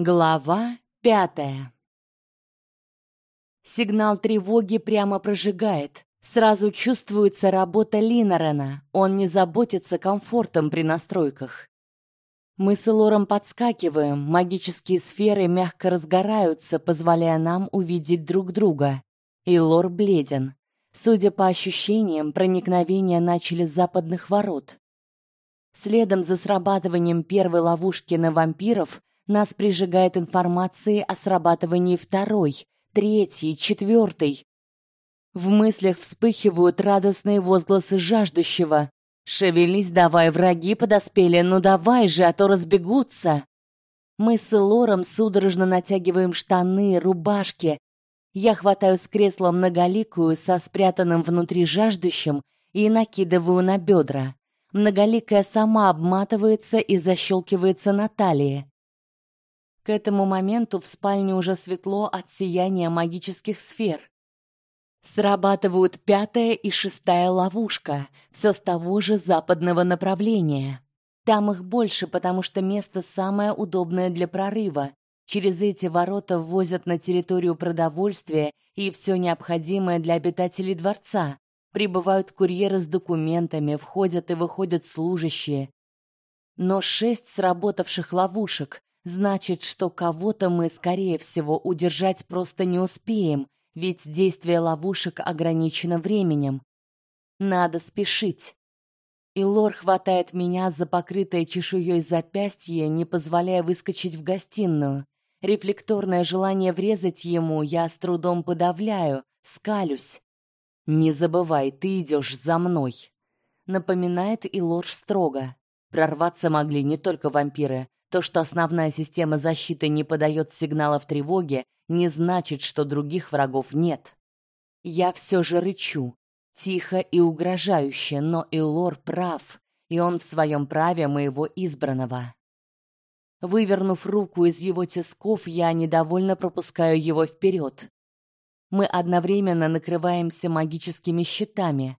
Глава пятая. Сигнал тревоги прямо прожигает. Сразу чувствуется работа Линорена. Он не заботится комфортом при настройках. Мы с Лором подскакиваем, магические сферы мягко разгораются, позволяя нам увидеть друг друга. И Лор бледен. Судя по ощущениям, проникновения начали с западных ворот. Следом за срабатыванием первой ловушки на вампиров нас прижигает информацией о срабатывании второй, третьей, четвертой. В мыслях вспыхивают радостные возгласы жаждущего. «Шевелись давай, враги подоспели, ну давай же, а то разбегутся!» Мы с Лором судорожно натягиваем штаны, рубашки. Я хватаю с кресла многоликую со спрятанным внутри жаждущим и накидываю на бедра. Многоликая сама обматывается и защелкивается на талии. К этому моменту в спальне уже светло от сияния магических сфер. Срабатывают пятая и шестая ловушка, все с того же западного направления. Там их больше, потому что место самое удобное для прорыва. Через эти ворота ввозят на территорию продовольствие и все необходимое для обитателей дворца. Прибывают курьеры с документами, входят и выходят служащие. Но шесть сработавших ловушек Значит, что кого-то мы, скорее всего, удержать просто не успеем, ведь действие ловушек ограничено временем. Надо спешить. И Лор хватает меня за покрытое чешуей запястье, не позволяя выскочить в гостиную. Рефлекторное желание врезать ему я с трудом подавляю, скалюсь. Не забывай, ты идешь за мной, напоминает и Лор строго. Прорваться могли не только вампиры, то, что основная система защиты не подает сигналов тревоги, не значит, что других врагов нет. Я все же рычу, тихо и угрожающе, но Илор прав, и он в своем праве моего избранного. Вывернув руку из его тисков, я недовольно пропускаю его вперед. Мы одновременно накрываемся магическими щитами.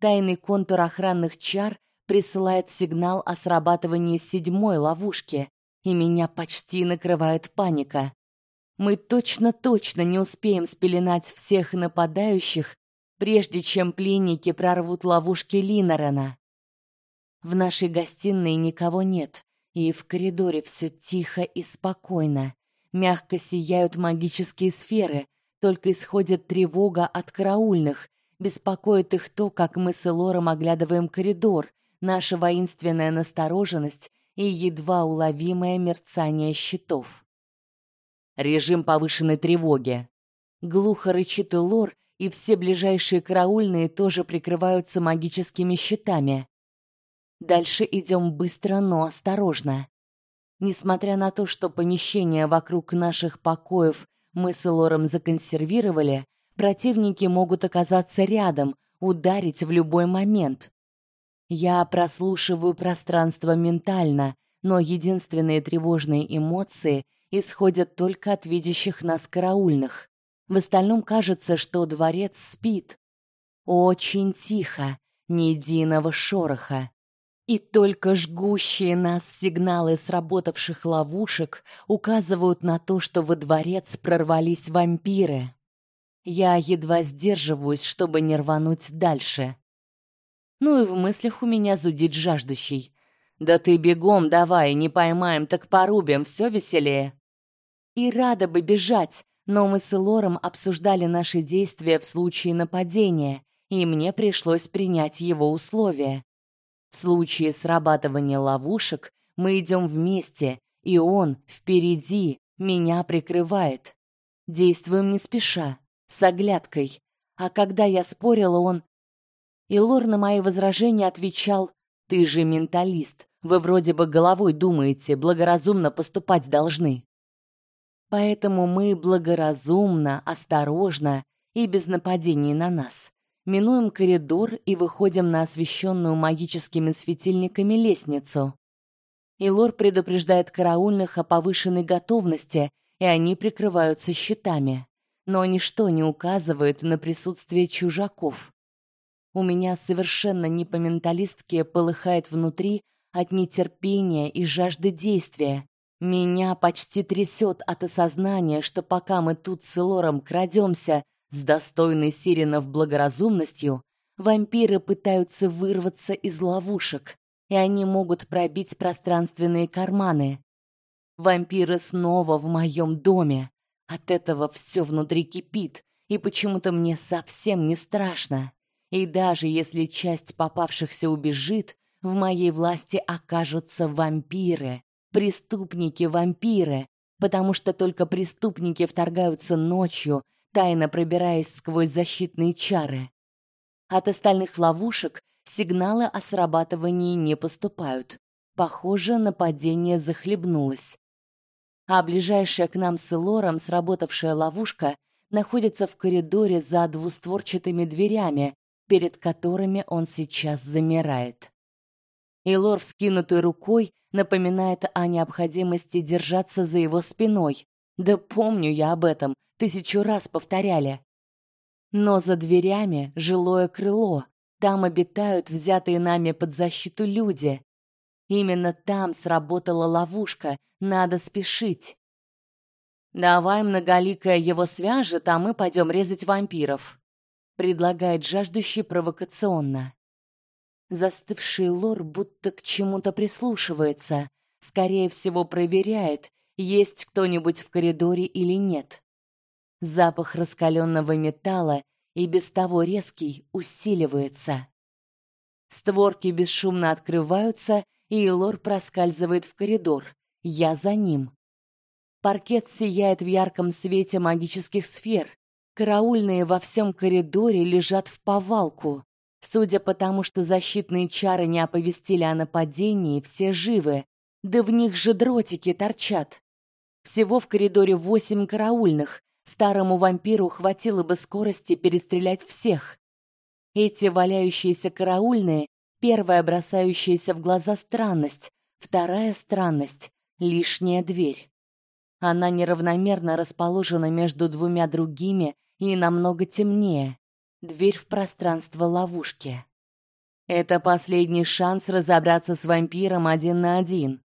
Тайный контур охранных чар присылает сигнал о срабатывании седьмой ловушки, и меня почти накрывает паника. Мы точно-точно не успеем спеленать всех нападающих, прежде чем пленники прорвут ловушки Линорена. В нашей гостиной никого нет, и в коридоре все тихо и спокойно. Мягко сияют магические сферы, только исходит тревога от караульных, беспокоит их то, как мы с Элором оглядываем коридор, наша воинственная настороженность и едва уловимое мерцание щитов. Режим повышенной тревоги. Глухо рычит Лор, и все ближайшие караульные тоже прикрываются магическими щитами. Дальше идем быстро, но осторожно. Несмотря на то, что помещение вокруг наших покоев мы с Лором законсервировали, противники могут оказаться рядом, ударить в любой момент. Я прослушиваю пространство ментально, но единственные тревожные эмоции исходят только от видящих нас караульных. В остальном кажется, что дворец спит. Очень тихо, ни единого шороха. И только жгущие нас сигналы сработавших ловушек указывают на то, что во дворец прорвались вампиры. Я едва сдерживаюсь, чтобы не рвануть дальше. Ну и в мыслях у меня зудит жаждущий. Да ты бегом давай, не поймаем, так порубим, все веселее. И рада бы бежать, но мы с Лором обсуждали наши действия в случае нападения, и мне пришлось принять его условия. В случае срабатывания ловушек мы идем вместе, и он впереди меня прикрывает. Действуем не спеша, с оглядкой. А когда я спорила, он и Лор на мои возражения отвечал: "Ты же менталист, вы вроде бы головой думаете, благоразумно поступать должны". Поэтому мы благоразумно, осторожно и без нападений на нас минуем коридор и выходим на освещенную магическими светильниками лестницу. И Лор предупреждает караульных о повышенной готовности, и они прикрываются щитами. Но ничто не указывает на присутствие чужаков. У меня совершенно не по менталистке полыхает внутри от нетерпения и жажды действия. Меня почти трясет от осознания, что пока мы тут с Лором крадемся с достойной сиренов благоразумностью, вампиры пытаются вырваться из ловушек, и они могут пробить пространственные карманы. Вампиры снова в моем доме. От этого все внутри кипит, и почему-то мне совсем не страшно. И даже если часть попавшихся убежит, в моей власти окажутся вампиры, преступники-вампиры, потому что только преступники вторгаются ночью, тайно пробираясь сквозь защитные чары. От остальных ловушек сигналы о срабатывании не поступают. Похоже, нападение захлебнулось. А ближайшая к нам с Лором сработавшая ловушка находится в коридоре за двустворчатыми дверями, перед которыми он сейчас замирает. Илор, вскинутой рукой, напоминает о необходимости держаться за его спиной. Да помню я об этом, тысячу раз повторяли. Но за дверями жилое крыло. Там обитают взятые нами под защиту люди. Именно там сработала ловушка. Надо спешить. Давай многоликая его свяжет, а мы пойдем резать вампиров, предлагает жаждущий провокационно. Застывший лор будто к чему-то прислушивается, скорее всего, проверяет, есть кто-нибудь в коридоре или нет. Запах раскаленного металла и без того резкий усиливается. Створки бесшумно открываются, и Лор проскальзывает в коридор. Я за ним. Паркет сияет в ярком свете магических сфер. Караульные во всем коридоре лежат в повалку. Судя по тому, что защитные чары не оповестили о нападении, все живы. Да в них же дротики торчат. Всего в коридоре восемь караульных. Старому вампиру хватило бы скорости перестрелять всех. Эти валяющиеся караульные первая бросающаяся в глаза странность, вторая странность лишняя дверь. Она неравномерно расположена между двумя другими и намного темнее. Дверь в пространство ловушки. Это последний шанс разобраться с вампиром один на один.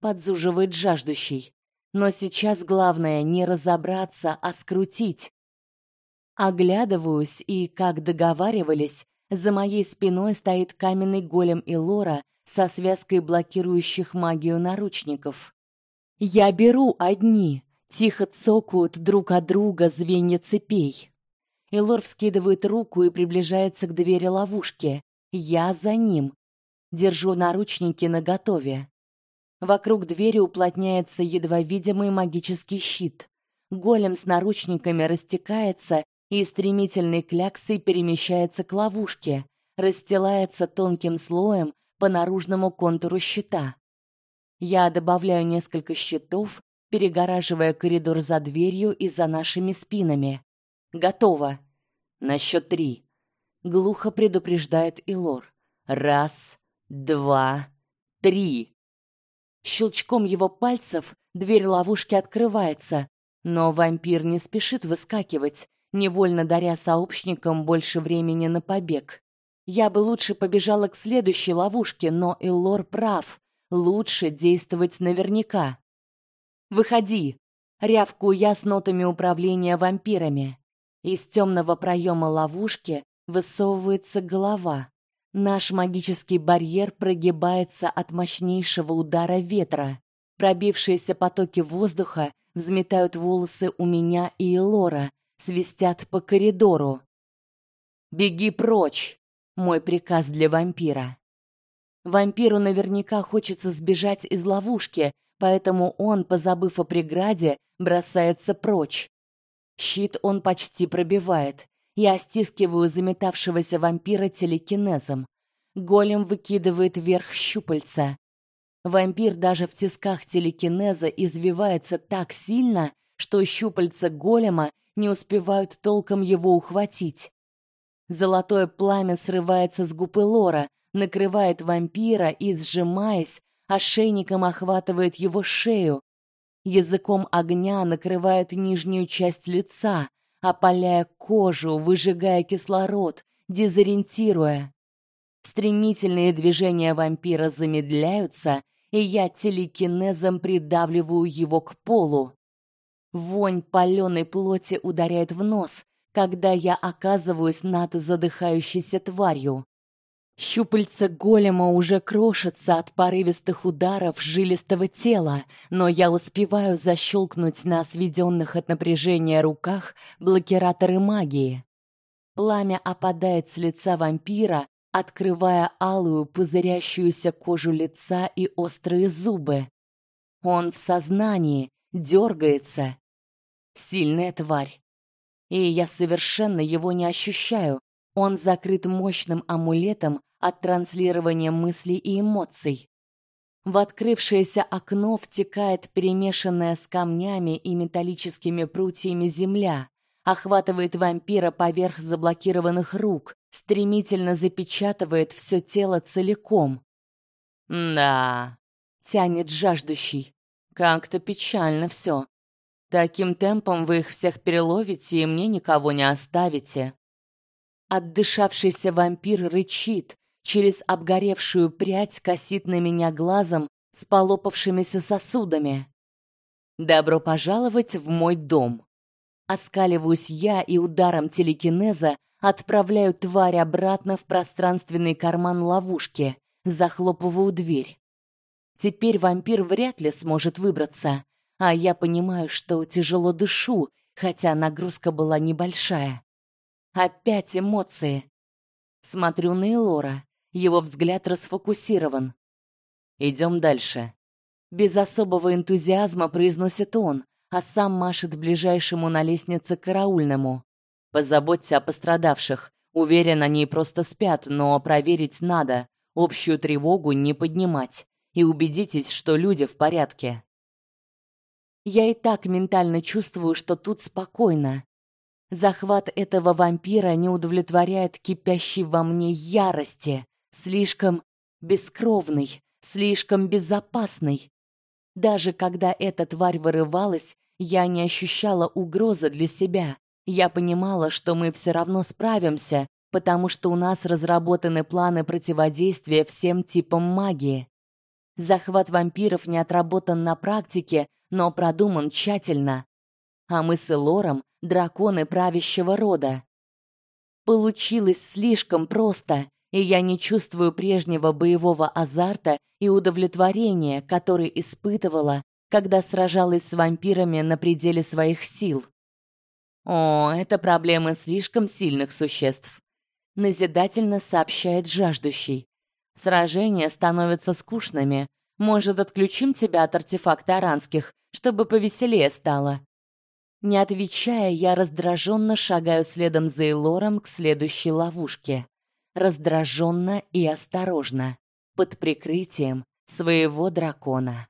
Подзуживает жаждущий. Но сейчас главное не разобраться, а скрутить. Оглядываюсь и, как договаривались, за моей спиной стоит каменный голем Илора со связкой блокирующих магию наручников. Я беру одни. Тихо цокают друг от друга звенья цепей. Элор вскидывает руку и приближается к двери ловушки. Я за ним. Держу наручники наготове. Вокруг двери уплотняется едва видимый магический щит. Голем с наручниками растекается и стремительной кляксой перемещается к ловушке, расстилается тонким слоем по наружному контуру щита. Я добавляю несколько щитов, перегораживая коридор за дверью и за нашими спинами. Готово. На счет три. Глухо предупреждает Илор. Раз, два, три. Щелчком его пальцев дверь ловушки открывается, но вампир не спешит выскакивать, невольно даря сообщникам больше времени на побег. Я бы лучше побежала к следующей ловушке, но Илор прав. Лучше действовать наверняка. Выходи, рявкую я с нотами управления вампирами. Из темного проема ловушки высовывается голова. Наш магический барьер прогибается от мощнейшего удара ветра. Пробившиеся потоки воздуха взметают волосы у меня и Элора, свистят по коридору. Беги прочь, мой приказ для вампира. Вампиру наверняка хочется сбежать из ловушки, поэтому он, позабыв о преграде, бросается прочь. Щит он почти пробивает. Я стискиваю заметавшегося вампира телекинезом. Голем выкидывает вверх щупальца. Вампир даже в тисках телекинеза извивается так сильно, что щупальца голема не успевают толком его ухватить. Золотое пламя срывается с губ Лора, накрывает вампира и, сжимаясь, ошейником охватывает его шею. Языком огня накрывает нижнюю часть лица, опаляя кожу, выжигая кислород, дезориентируя. Стремительные движения вампира замедляются, и я телекинезом придавливаю его к полу. Вонь паленой плоти ударяет в нос, когда я оказываюсь над задыхающейся тварью. Щупальца голема уже крошатся от порывистых ударов жилистого тела, но я успеваю защелкнуть на сведенных от напряжения руках блокираторы магии. Пламя опадает с лица вампира, открывая алую пузырящуюся кожу лица и острые зубы. Он в сознании, дергается. Сильная тварь. И я совершенно его не ощущаю. Он закрыт мощным амулетом от транслирования мыслей и эмоций. В открывшееся окно втекает перемешанная с камнями и металлическими прутьями земля, охватывает вампира поверх заблокированных рук, стремительно запечатывает все тело целиком. Да, тянет жаждущий. Как-то печально все. Таким темпом вы их всех переловите и мне никого не оставите. Отдышавшийся вампир рычит, через обгоревшую прядь косит на меня глазом с полопавшимися сосудами. Добро пожаловать в мой дом. Оскаливаюсь я и ударом телекинеза отправляю тварь обратно в пространственный карман ловушки, захлопываю дверь. Теперь вампир вряд ли сможет выбраться, а я понимаю, что тяжело дышу, хотя нагрузка была небольшая. Опять эмоции. Смотрю на Элора. Его взгляд расфокусирован. Идем дальше. Без особого энтузиазма произносит он, а сам машет ближайшему на лестнице караульному. Позаботься о пострадавших. Уверен, они просто спят, но проверить надо. Общую тревогу не поднимать. И убедитесь, что люди в порядке. Я и так ментально чувствую, что тут спокойно. Захват этого вампира не удовлетворяет кипящей во мне ярости слишком бескровный, слишком безопасный. Даже когда эта тварь вырывалась, я не ощущала угрозы для себя. Я понимала, что мы все равно справимся, потому что у нас разработаны планы противодействия всем типам магии. Захват вампиров не отработан на практике, но продуман тщательно. А мы с Элором драконы правящего рода. Получилось слишком просто, и я не чувствую прежнего боевого азарта и удовлетворения, который испытывала, когда сражалась с вампирами на пределе своих сил. О, это проблемы слишком сильных существ, назидательно сообщает жаждущий. Сражения становятся скучными. Может, отключим тебя от артефакта аранских, чтобы повеселее стало. Не отвечая, я раздраженно шагаю следом за Элором к следующей ловушке раздраженно и осторожно, под прикрытием своего дракона.